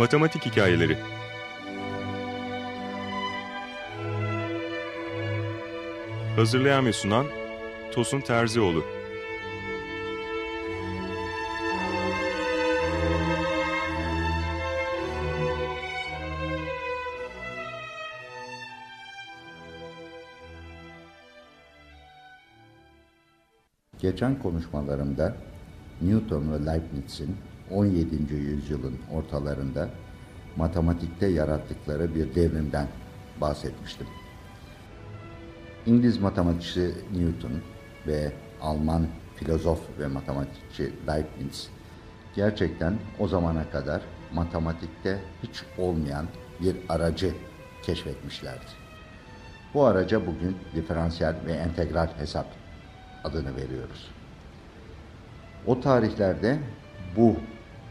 Matematik Hikayeleri. Hazırlayan ve sunan Tosun Terzioğlu. Geçen konuşmalarımda Newton ve Leibniz'in 17. yüzyılın ortalarında matematikte yarattıkları bir devrimden bahsetmiştim. İngiliz matematikçi Newton ve Alman filozof ve matematikçi Leibniz gerçekten o zamana kadar matematikte hiç olmayan bir aracı keşfetmişlerdi. Bu araca bugün diferansiyel ve entegral hesap adını veriyoruz. O tarihlerde bu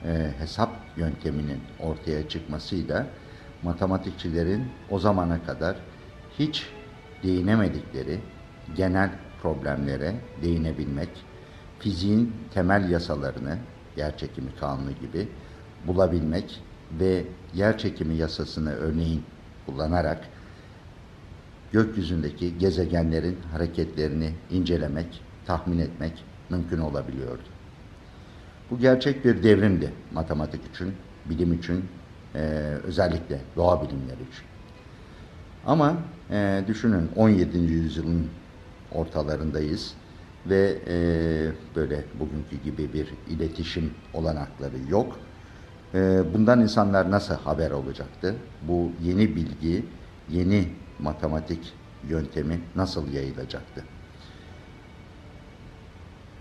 e, hesap yönteminin ortaya çıkmasıyla matematikçilerin o zamana kadar hiç değinemedikleri genel problemlere değinebilmek, fiziğin temel yasalarını, yer çekimi kanunu gibi bulabilmek ve yer çekimi yasasını örneğin kullanarak gökyüzündeki gezegenlerin hareketlerini incelemek, tahmin etmek mümkün olabiliyordu. Bu gerçek bir devrimdi matematik için, bilim için, e, özellikle doğa bilimleri için. Ama e, düşünün 17. yüzyılın ortalarındayız ve e, böyle bugünkü gibi bir iletişim olanakları yok. E, bundan insanlar nasıl haber olacaktı? Bu yeni bilgi, yeni matematik yöntemi nasıl yayılacaktı?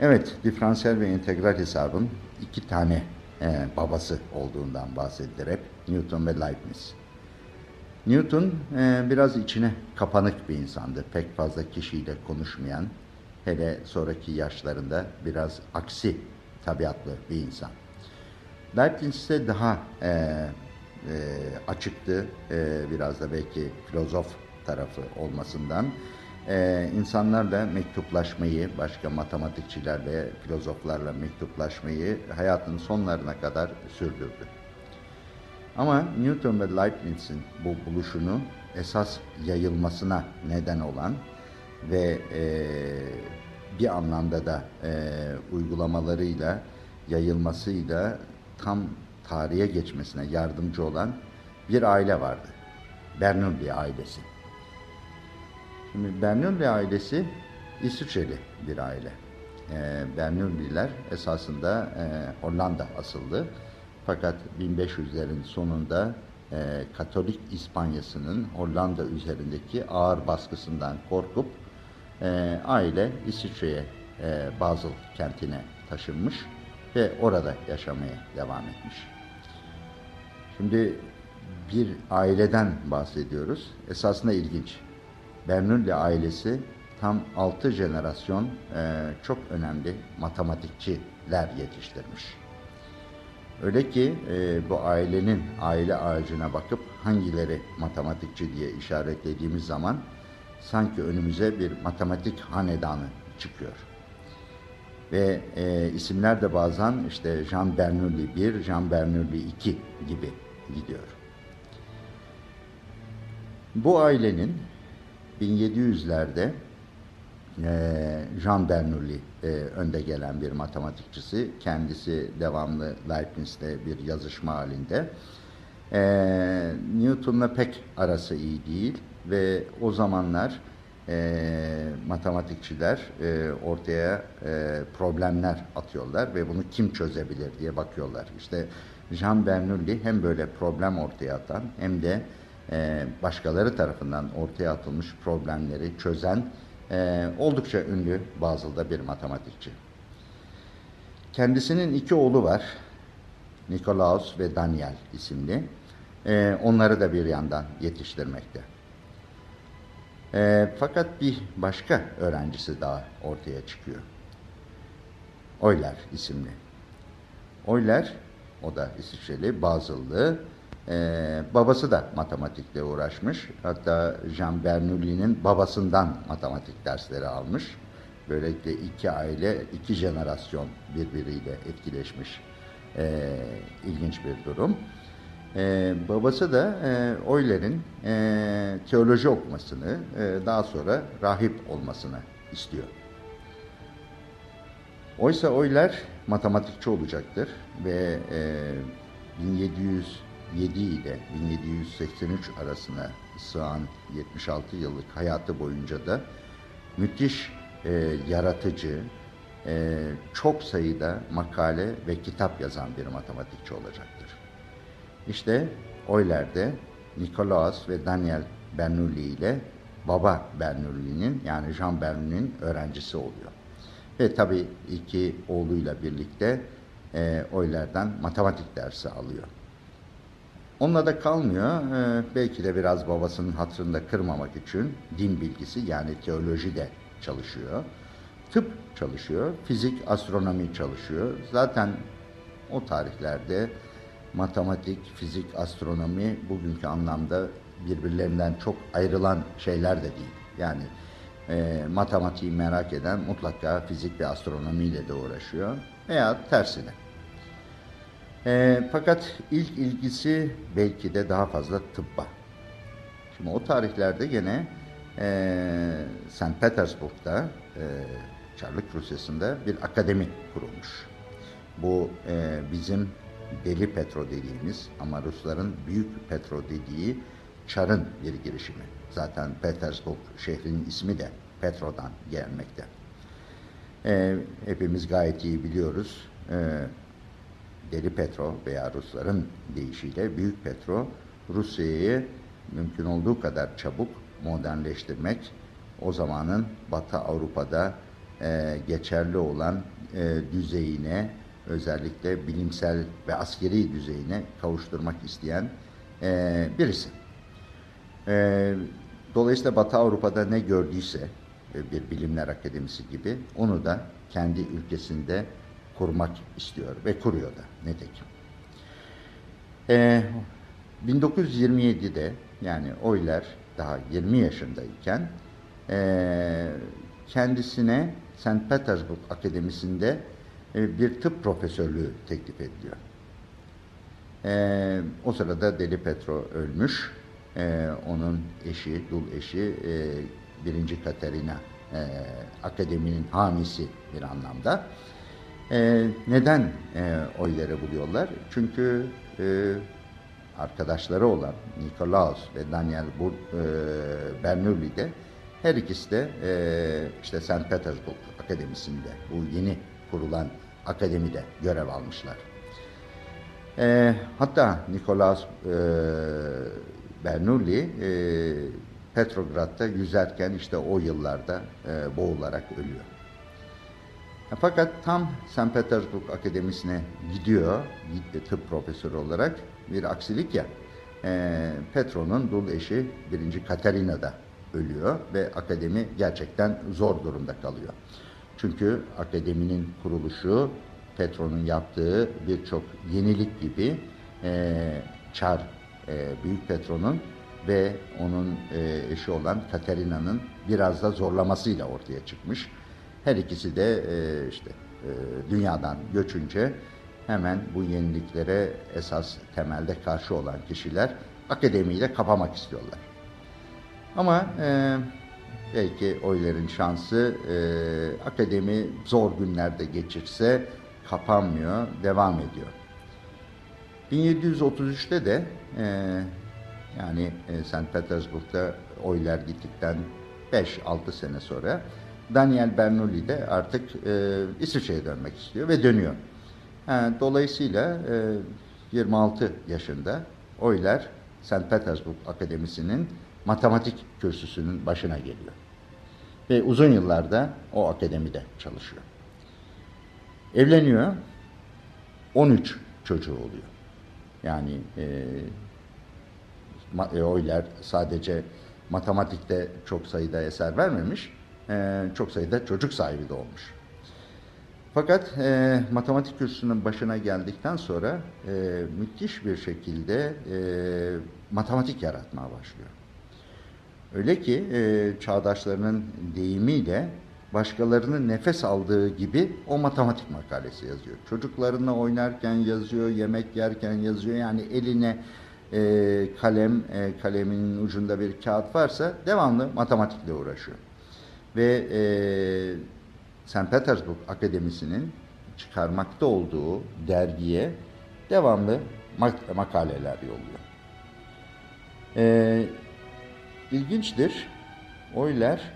Evet, diferansiyel ve integral hesabın iki tane e, babası olduğundan bahsedilir hep. Newton ve Leibniz. Newton e, biraz içine kapanık bir insandı. Pek fazla kişiyle konuşmayan, hele sonraki yaşlarında biraz aksi tabiatlı bir insan. Leibniz ise daha e, e, açıktı, e, biraz da belki filozof tarafı olmasından e, insanlarla mektuplaşmayı, başka matematikçilerle, filozoflarla mektuplaşmayı hayatının sonlarına kadar sürdürdü. Ama Newton ve Leibniz'in bu buluşunu esas yayılmasına neden olan ve e, bir anlamda da e, uygulamalarıyla, yayılmasıyla tam tarihe geçmesine yardımcı olan bir aile vardı. Bernoulli ailesi. Şimdi Bernoulli ailesi İsviçreli bir aile. E, Bernoulliler esasında e, Hollanda asıllı. Fakat 1500'lerin sonunda e, Katolik İspanyası'nın Hollanda üzerindeki ağır baskısından korkup e, aile İsviçre'ye e, Basel kentine taşınmış ve orada yaşamaya devam etmiş. Şimdi bir aileden bahsediyoruz. Esasında ilginç. Bernoulli ailesi tam 6 jenerasyon e, çok önemli matematikçiler yetiştirmiş. Öyle ki e, bu ailenin aile ağacına bakıp hangileri matematikçi diye işaretlediğimiz zaman sanki önümüze bir matematik hanedanı çıkıyor. Ve e, isimler de bazen işte Jean Bernoulli 1, Jean Bernoulli 2 gibi gidiyor. Bu ailenin 1700'lerde e, Jean Bernoulli e, önde gelen bir matematikçisi. Kendisi devamlı Leibniz'le bir yazışma halinde. E, Newton'la pek arası iyi değil ve o zamanlar e, matematikçiler e, ortaya e, problemler atıyorlar ve bunu kim çözebilir diye bakıyorlar. İşte Jean Bernoulli hem böyle problem ortaya atan hem de e, başkaları tarafından ortaya atılmış problemleri çözen e, oldukça ünlü Basel'da bir matematikçi. Kendisinin iki oğlu var. Nikolaus ve Daniel isimli. E, onları da bir yandan yetiştirmekte. E, fakat bir başka öğrencisi daha ortaya çıkıyor. Euler isimli. Euler, o da İsviçreli, Basel'lı, ee, babası da matematikle uğraşmış. Hatta Jean Bernoulli'nin babasından matematik dersleri almış. Böylelikle iki aile, iki jenerasyon birbiriyle etkileşmiş. Ee, ilginç bir durum. E, babası da e, Euler'in e, teoloji okumasını, e, daha sonra rahip olmasını istiyor. Oysa Euler matematikçi olacaktır ve e, 1707 ile 1783 arasına sığan 76 yıllık hayatı boyunca da müthiş e, yaratıcı, e, çok sayıda makale ve kitap yazan bir matematikçi olacaktır. İşte Euler'de Nikolaus ve Daniel Bernoulli ile baba Bernoulli'nin yani Jean Bernoulli'nin öğrencisi oluyor. Ve tabii iki oğluyla birlikte e, Euler'den matematik dersi alıyor. Onunla da kalmıyor. E, belki de biraz babasının hatırında kırmamak için din bilgisi yani teoloji de çalışıyor. Tıp çalışıyor, fizik, astronomi çalışıyor. Zaten o tarihlerde matematik, fizik, astronomi bugünkü anlamda birbirlerinden çok ayrılan şeyler de değil. Yani e, matematiği merak eden mutlaka fizik ve astronomiyle de uğraşıyor veya tersine. E, fakat ilk ilgisi belki de daha fazla tıbba. Şimdi o tarihlerde gene e, St. Petersburg'da e, Çarlık Rusyası'nda bir akademi kurulmuş. Bu e, bizim deli petro dediğimiz ama Rusların büyük petro dediği Çar'ın bir girişimi. Zaten Petersburg şehrinin ismi de Petro'dan gelmekte. E, hepimiz gayet iyi biliyoruz. E, Deli Petro veya Rusların deyişiyle Büyük Petro Rusya'yı mümkün olduğu kadar çabuk modernleştirmek, o zamanın Batı Avrupa'da e, geçerli olan e, düzeyine, özellikle bilimsel ve askeri düzeyine kavuşturmak isteyen e, birisi. E, dolayısıyla Batı Avrupa'da ne gördüyse e, bir bilimler akademisi gibi onu da kendi ülkesinde kurmak istiyor ve kuruyor da netekim. E, 1927'de yani Euler daha 20 yaşındayken e, kendisine St. Petersburg Akademisi'nde e, bir tıp profesörlüğü teklif ediliyor. E, o sırada Deli Petro ölmüş. E, onun eşi, dul eşi e, birinci Katerina e, akademinin hamisi bir anlamda. E, neden e, oyları buluyorlar? Çünkü e, arkadaşları olan Nikolaus ve Daniel Bur, e, Bernoulli de her ikisi de e, işte St. Petersburg Akademisi'nde bu yeni kurulan akademide görev almışlar. E, hatta Nikolaus e, Bernoulli e, Petrograd'da yüzerken işte o yıllarda e, boğularak ölüyor. Fakat tam St. Petersburg Akademisi'ne gidiyor tıp profesörü olarak bir aksilik ya. E, Petro'nun dul eşi birinci Katerina da ölüyor ve akademi gerçekten zor durumda kalıyor. Çünkü akademinin kuruluşu Petro'nun yaptığı birçok yenilik gibi e, Çar e, Büyük Petro'nun ve onun e, eşi olan Katerina'nın biraz da zorlamasıyla ortaya çıkmış. Her ikisi de e, işte e, dünyadan göçünce hemen bu yeniliklere esas temelde karşı olan kişiler akademiyi de kapamak istiyorlar. Ama e, belki oyların şansı akademi zor günlerde geçirse kapanmıyor, devam ediyor. 1733'te de yani e, St. Petersburg'da oylar gittikten 5-6 sene sonra Daniel Bernoulli de artık e, İsviçre'ye dönmek istiyor ve dönüyor. Ha, dolayısıyla e, 26 yaşında oylar St. Petersburg Akademisi'nin matematik kürsüsünün başına geliyor. Ve uzun yıllarda o akademide çalışıyor. Evleniyor, 13 çocuğu oluyor. Yani e, Euler sadece matematikte çok sayıda eser vermemiş, e, çok sayıda çocuk sahibi de olmuş. Fakat e, matematik kürsüsünün başına geldikten sonra e, müthiş bir şekilde e, matematik yaratmaya başlıyor. Öyle ki e, çağdaşlarının deyimiyle başkalarının nefes aldığı gibi o matematik makalesi yazıyor. Çocuklarına oynarken yazıyor, yemek yerken yazıyor. Yani eline e, kalem, e, kaleminin ucunda bir kağıt varsa devamlı matematikle uğraşıyor. Ve e, St. Petersburg Akademisi'nin çıkarmakta olduğu dergiye devamlı mak makaleler yolluyor. E, ilginçtir. Euler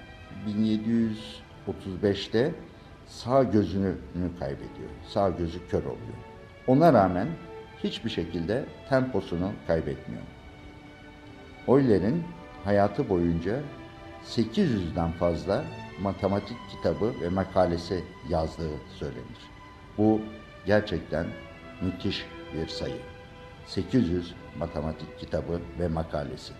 1735'te sağ gözünü kaybediyor. Sağ gözü kör oluyor. Ona rağmen hiçbir şekilde temposunu kaybetmiyor. Euler'in hayatı boyunca 800'den fazla matematik kitabı ve makalesi yazdığı söylenir. Bu gerçekten müthiş bir sayı. 800 matematik kitabı ve makalesi.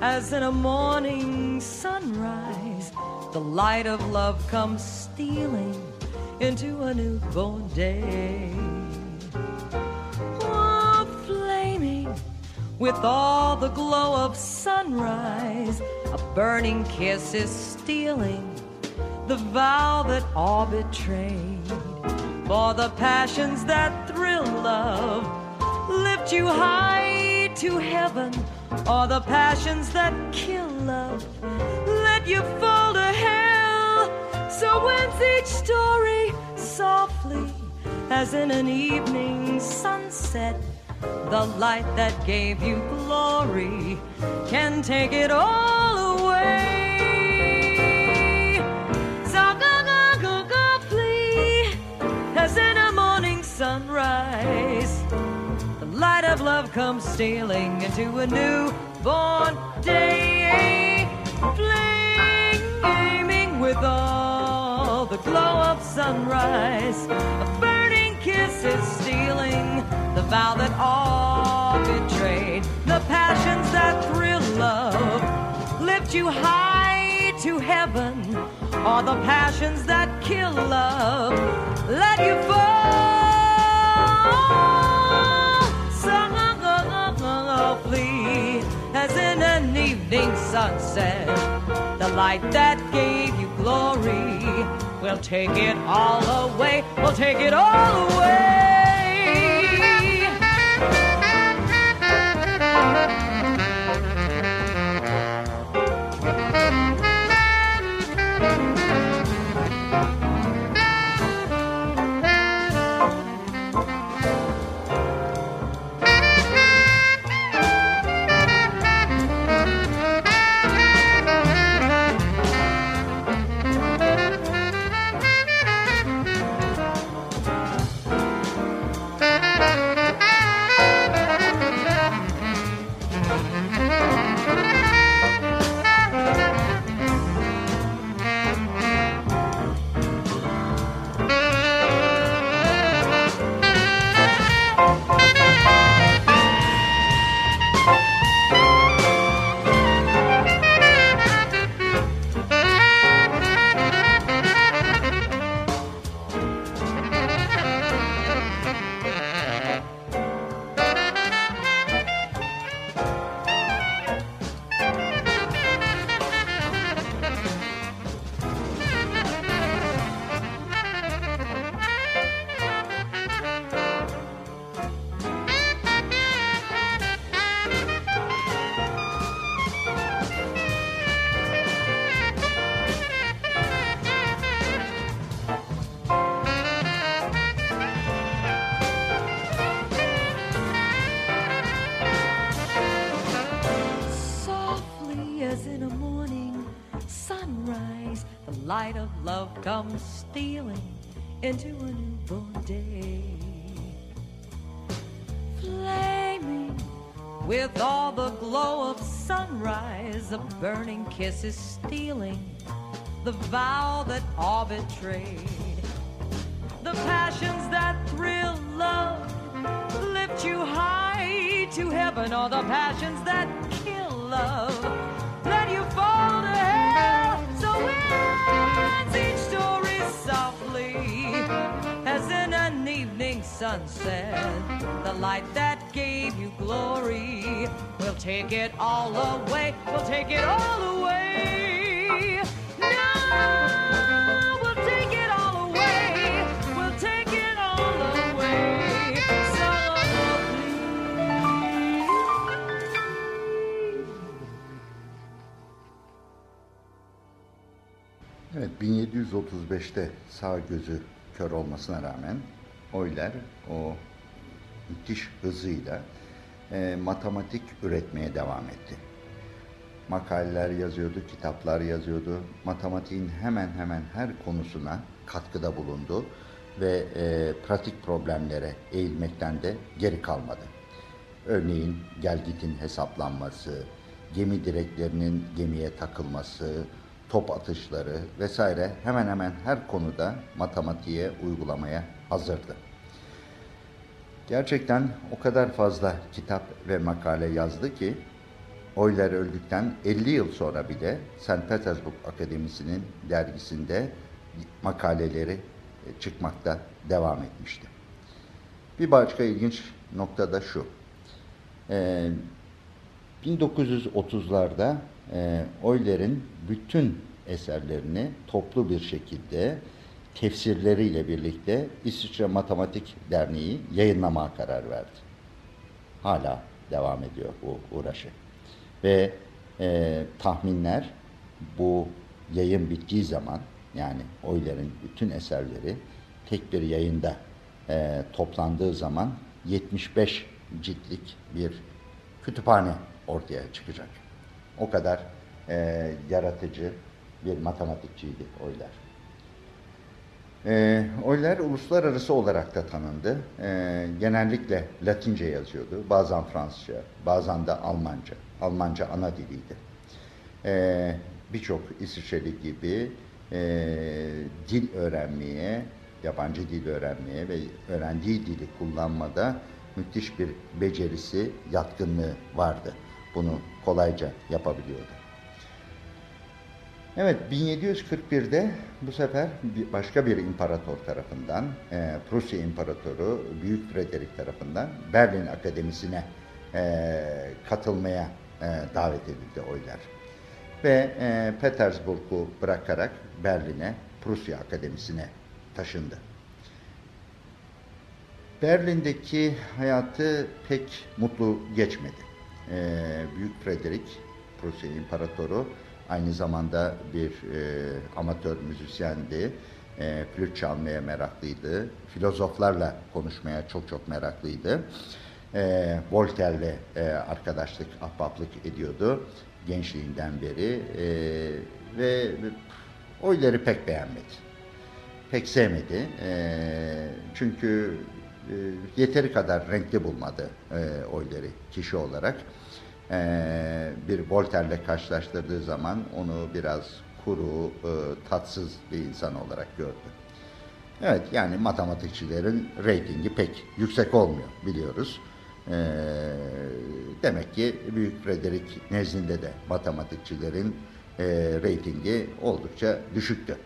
As in a morning sunrise, the light of love comes stealing into a newborn day. Oh, flaming with all the glow of sunrise, a burning kiss is stealing the vow that all betrayed. For the passions that thrill love lift you high to heaven or the passions that kill love let you fall to hell. So when's each story softly, as in an evening sunset? The light that gave you glory can take it all away. Of love comes stealing into a newborn day. Flaming with all the glow of sunrise. A burning kiss is stealing the vow that all betrayed. The passions that thrill love lift you high to heaven. Or the passions that kill love let you fall. Evening sunset. The light that gave you glory will take it all away, will take it all away. With all the glow of sunrise, a burning kiss is stealing the vow that all betrayed. The passions that thrill love lift you high to heaven, or the passions that kill love let you fall to hell. So ends each story so evening sunset, the light that you glory. We'll take it all away, we'll take it all away. Now we'll take it all away, we'll take it all away. So Evet 1735'te sağ gözü kör olmasına rağmen Euler o müthiş hızıyla e, matematik üretmeye devam etti. Makaleler yazıyordu, kitaplar yazıyordu. Matematiğin hemen hemen her konusuna katkıda bulundu ve e, pratik problemlere eğilmekten de geri kalmadı. Örneğin gelgitin hesaplanması, gemi direklerinin gemiye takılması, top atışları vesaire hemen hemen her konuda matematiğe uygulamaya hazırdı. Gerçekten o kadar fazla kitap ve makale yazdı ki Euler öldükten 50 yıl sonra bile St. Petersburg Akademisi'nin dergisinde makaleleri e, çıkmakta devam etmişti. Bir başka ilginç nokta da şu. Ee, 1930'larda e, Euler'in bütün eserlerini toplu bir şekilde tefsirleriyle birlikte İsviçre Matematik Derneği yayınlamaya karar verdi. Hala devam ediyor bu uğraşı. Ve e, tahminler bu yayın bittiği zaman yani Euler'in bütün eserleri tek bir yayında e, toplandığı zaman 75 ciltlik bir kütüphane ortaya çıkacak. O kadar e, yaratıcı bir matematikçiydi Euler. E, Euler uluslararası olarak da tanındı. E, genellikle Latince yazıyordu. Bazen Fransızca, bazen de Almanca. Almanca ana diliydi. E, Birçok İsviçreli gibi e, dil öğrenmeye, yabancı dil öğrenmeye ve öğrendiği dili kullanmada müthiş bir becerisi, yatkınlığı vardı. Bunu kolayca yapabiliyordu. Evet, 1741'de bu sefer başka bir imparator tarafından, e, Prusya İmparatoru Büyük Frederick tarafından Berlin Akademisi'ne e, katılmaya e, davet edildi oylar. Ve Petersburg'u bırakarak Berlin'e, Prusya Akademisi'ne taşındı. Berlin'deki hayatı pek mutlu geçmedi. Büyük Frederick, Prusya İmparatoru, aynı zamanda bir e, amatör müzisyendi. E, flüt çalmaya meraklıydı. Filozoflarla konuşmaya çok çok meraklıydı. E, Voltaire'le e, arkadaşlık, ahbaplık ediyordu gençliğinden beri. E, ve oyları pek beğenmedi. Pek sevmedi. E, çünkü e, yeteri kadar renkli bulmadı e, oyları kişi olarak. E, bir Voltaire'le karşılaştırdığı zaman onu biraz kuru, e, tatsız bir insan olarak gördü. Evet yani matematikçilerin reytingi pek yüksek olmuyor biliyoruz. E, demek ki Büyük Frederick nezdinde de matematikçilerin e, reytingi oldukça düşüktü.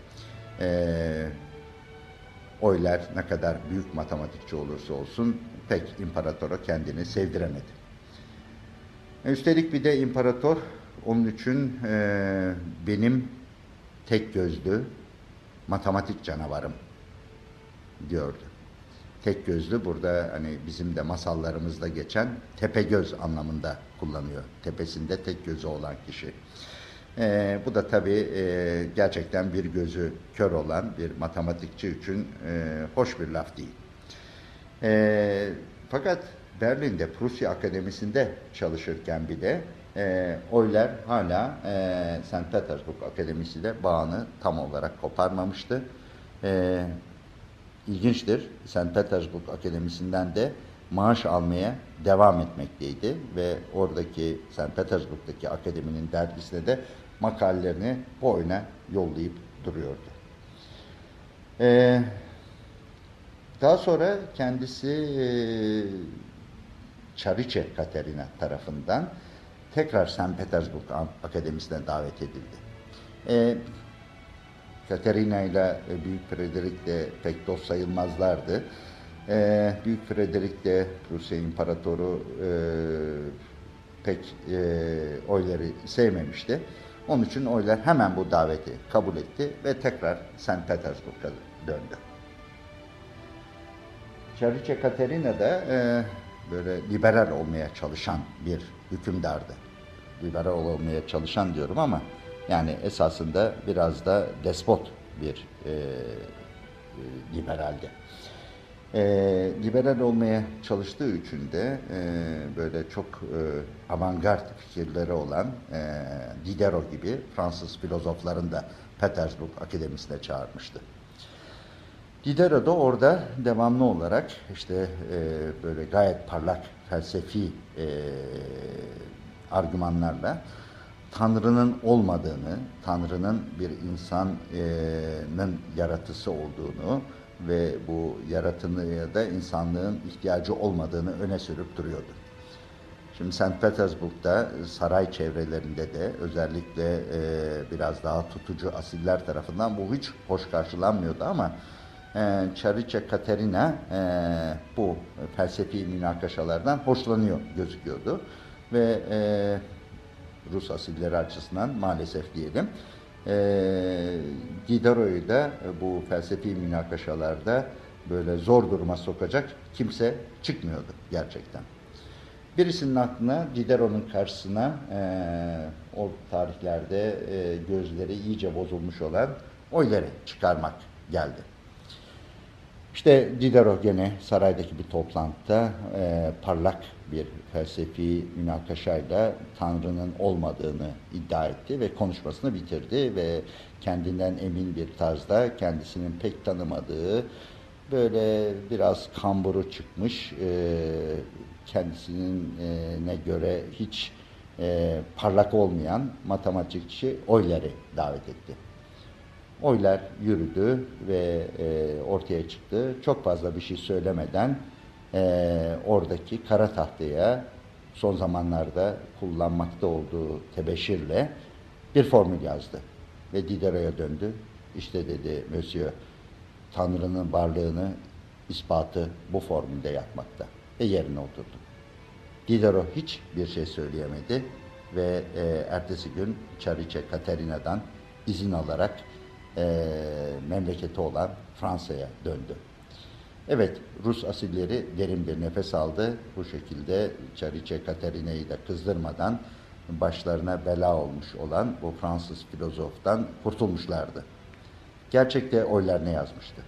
E, Oylar ne kadar büyük matematikçi olursa olsun pek imparatora kendini sevdiremedi. Üstelik bir de imparator onun için e, benim tek gözlü matematik canavarım diyordu. Tek gözlü burada hani bizim de masallarımızda geçen tepe göz anlamında kullanıyor. Tepesinde tek gözü olan kişi. E, bu da tabii e, gerçekten bir gözü kör olan bir matematikçi için e, hoş bir laf değil. E, fakat Berlin'de Prusya Akademisi'nde çalışırken bile e, Euler hala e, St. Petersburg Akademisi ile bağını tam olarak koparmamıştı. E, ilginçtir. St. Petersburg Akademisi'nden de maaş almaya devam etmekteydi ve oradaki St. Petersburg'daki akademinin dergisine de makalelerini boyuna yollayıp duruyordu. Ee, daha sonra kendisi e, Çariçe Katerina tarafından tekrar St. Petersburg Akademisi'ne davet edildi. Ee, Katerina ile Büyük Frederick de pek dost sayılmazlardı. E, Büyük Frederick de Rusya İmparatoru e, pek e, oyları sevmemişti. Onun için oylar hemen bu daveti kabul etti ve tekrar St. Petersburg'a döndü. Çariçe Katerina da e, böyle liberal olmaya çalışan bir hükümdardı. Liberal olmaya çalışan diyorum ama yani esasında biraz da despot bir e, e, liberaldi. E, liberal olmaya çalıştığı için de e, böyle çok e, avantgard fikirleri olan e, Diderot gibi Fransız filozofların da Petersburg Akademisi'ne çağırmıştı. Diderot da orada devamlı olarak işte e, böyle gayet parlak felsefi e, argümanlarla Tanrı'nın olmadığını, Tanrı'nın bir insanın yaratısı olduğunu ve bu yaratınıya da insanlığın ihtiyacı olmadığını öne sürüp duruyordu. Şimdi St. Petersburg'da saray çevrelerinde de özellikle e, biraz daha tutucu asiller tarafından bu hiç hoş karşılanmıyordu ama e, Çariçe Katerina e, bu felsefi münakaşalardan hoşlanıyor gözüküyordu ve e, Rus asilleri açısından maalesef diyelim e, Diderot'u da bu felsefi münakaşalarda böyle zor duruma sokacak kimse çıkmıyordu gerçekten. Birisinin aklına Diderot'un karşısına e, o tarihlerde e, gözleri iyice bozulmuş olan oyları çıkarmak geldi. İşte Diderot gene saraydaki bir toplantıda e, parlak bir felsefi münakaşayla Tanrı'nın olmadığını iddia etti ve konuşmasını bitirdi ve kendinden emin bir tarzda kendisinin pek tanımadığı böyle biraz kamburu çıkmış e, kendisinin e, ne göre hiç e, parlak olmayan matematikçi Euler'i davet etti. Oylar yürüdü ve e, ortaya çıktı. Çok fazla bir şey söylemeden e, oradaki kara tahtaya son zamanlarda kullanmakta olduğu tebeşirle bir formül yazdı. Ve Diderot'a döndü. İşte dedi Monsieur, Tanrı'nın varlığını ispatı bu formülde yapmakta. Ve yerine oturdu. Diderot hiç bir şey söyleyemedi ve e, ertesi gün Çariçe Katerina'dan izin alarak e, memleketi olan Fransa'ya döndü. Evet, Rus asilleri derin bir nefes aldı. Bu şekilde Çariçe Katerina'yı da kızdırmadan başlarına bela olmuş olan bu Fransız filozoftan kurtulmuşlardı. Gerçekte oylar ne yazmıştı?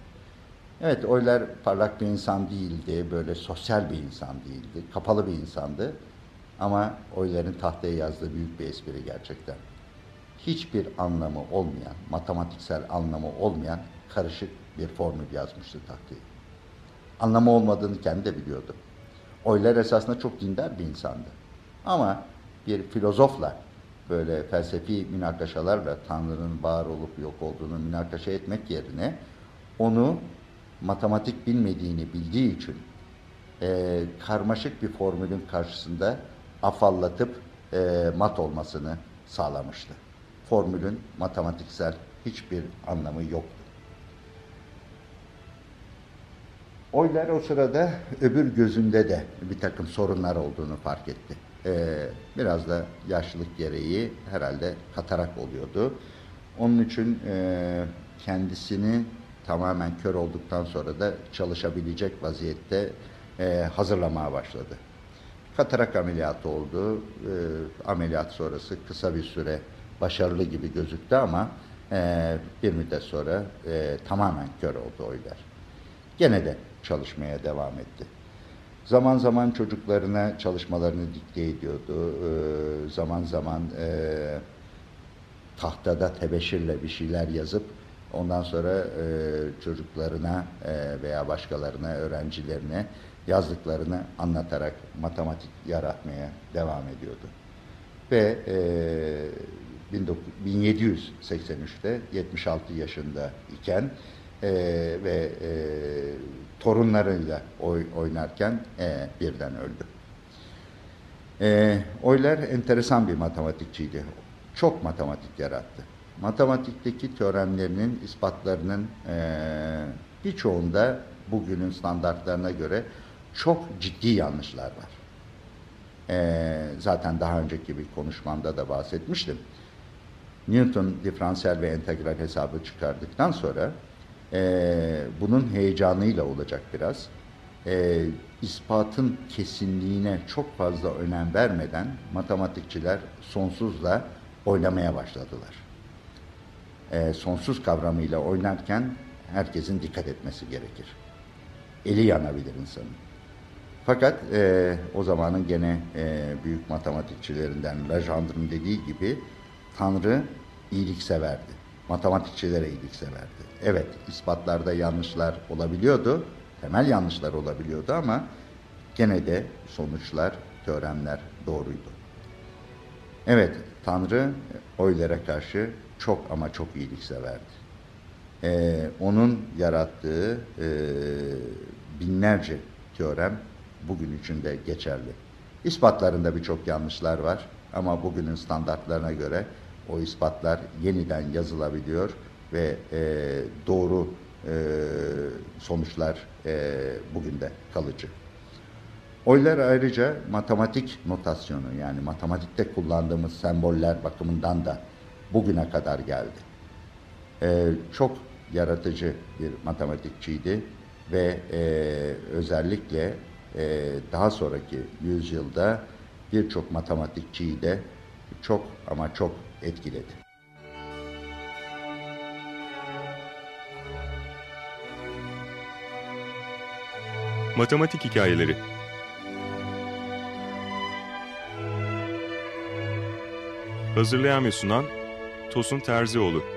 Evet, oylar parlak bir insan değildi, böyle sosyal bir insan değildi, kapalı bir insandı. Ama oyların tahtaya yazdığı büyük bir espri gerçekten hiçbir anlamı olmayan, matematiksel anlamı olmayan karışık bir formül yazmıştı taktiği. Anlamı olmadığını kendi de biliyordu. Oylar esasında çok dindar bir insandı. Ama bir filozofla böyle felsefi münakaşalarla Tanrı'nın var olup yok olduğunu münakaşa etmek yerine onu matematik bilmediğini bildiği için e, karmaşık bir formülün karşısında afallatıp e, mat olmasını sağlamıştı formülün matematiksel hiçbir anlamı yoktu. Oylar o sırada öbür gözünde de bir takım sorunlar olduğunu fark etti. Ee, biraz da yaşlılık gereği herhalde katarak oluyordu. Onun için e, kendisini tamamen kör olduktan sonra da çalışabilecek vaziyette e, hazırlamaya başladı. Katarak ameliyatı oldu. E, ameliyat sonrası kısa bir süre başarılı gibi gözüktü ama e, bir müddet sonra e, tamamen kör oldu oylar. Gene de çalışmaya devam etti. Zaman zaman çocuklarına çalışmalarını dikte ediyordu. E, zaman zaman e, tahtada tebeşirle bir şeyler yazıp ondan sonra e, çocuklarına e, veya başkalarına, öğrencilerine yazdıklarını anlatarak matematik yaratmaya devam ediyordu. Ve e, 1783'te 76 yaşında iken e, ve e, torunlarıyla oy, oynarken e, birden öldü. E, Euler enteresan bir matematikçiydi. Çok matematik yarattı. Matematikteki teoremlerinin ispatlarının e, birçoğunda bugünün standartlarına göre çok ciddi yanlışlar var. Ee, zaten daha önceki bir konuşmamda da bahsetmiştim. Newton diferansiyel ve entegral hesabı çıkardıktan sonra e, bunun heyecanıyla olacak biraz. E, ispatın kesinliğine çok fazla önem vermeden matematikçiler sonsuzla oynamaya başladılar. E, sonsuz kavramıyla oynarken herkesin dikkat etmesi gerekir. Eli yanabilir insanın. Fakat e, o zamanın gene e, büyük matematikçilerinden Legendre'ın dediği gibi Tanrı iyilikseverdi. Matematikçilere iyilikseverdi. Evet, ispatlarda yanlışlar olabiliyordu, temel yanlışlar olabiliyordu ama gene de sonuçlar, teoremler doğruydu. Evet, Tanrı oylara karşı çok ama çok iyilikseverdi. Ee, onun yarattığı e, binlerce teorem bugün için de geçerli. İspatlarında birçok yanlışlar var ama bugünün standartlarına göre o ispatlar yeniden yazılabiliyor ve e, doğru e, sonuçlar e, bugün de kalıcı. Oylar ayrıca matematik notasyonu yani matematikte kullandığımız semboller bakımından da bugüne kadar geldi. E, çok yaratıcı bir matematikçiydi ve e, özellikle e, daha sonraki yüzyılda birçok matematikçiyi de çok ama çok etkiledi. Matematik Hikayeleri Hazırlayan ve sunan Tosun Terzioğlu